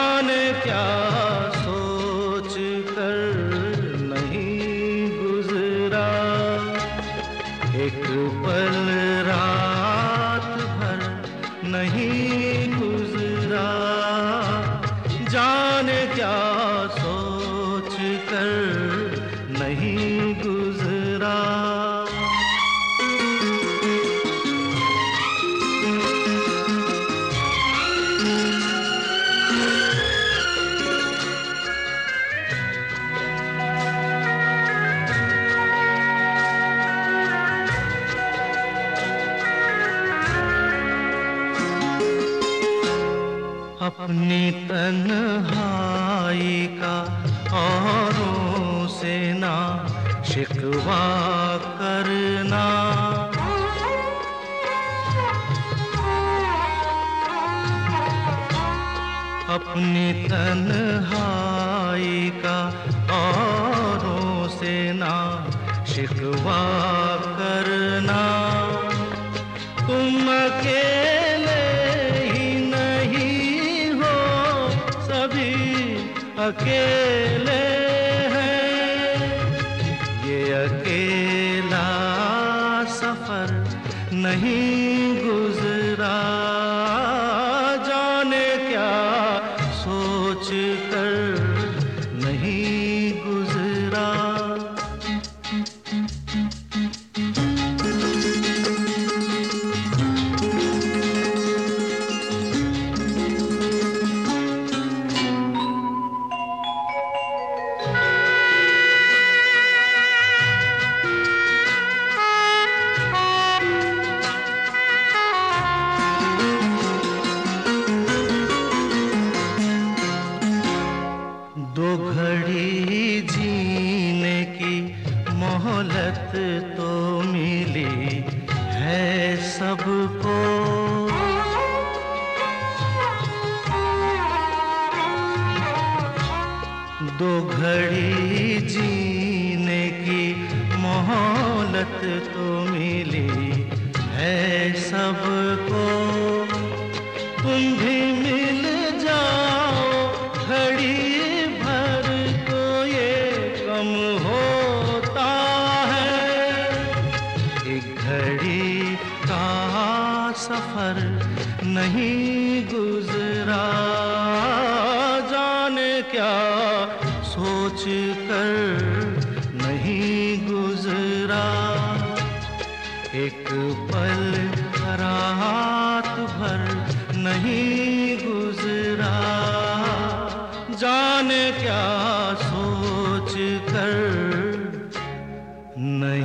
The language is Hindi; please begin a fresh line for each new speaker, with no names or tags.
जाने क्या सोच कर नहीं गुजरा। एक पल रात भर नहीं गुजरा। जाने क्या अपनी तन्हाई का औरों से ना शिकवा करना। अपनी तन्हाई का औरों से ना शिकवा करना। अकेले हैं। ये अकेला सफ़र नहीं मोहलत तो मिली है सबको। दो घड़ी जीने की मोहलत तो मिली सफ़र नहीं गुजरा। जाने क्या सोच कर नहीं गुजरा। एक पल रात भर नहीं गुजरा। जाने क्या सोच कर नहीं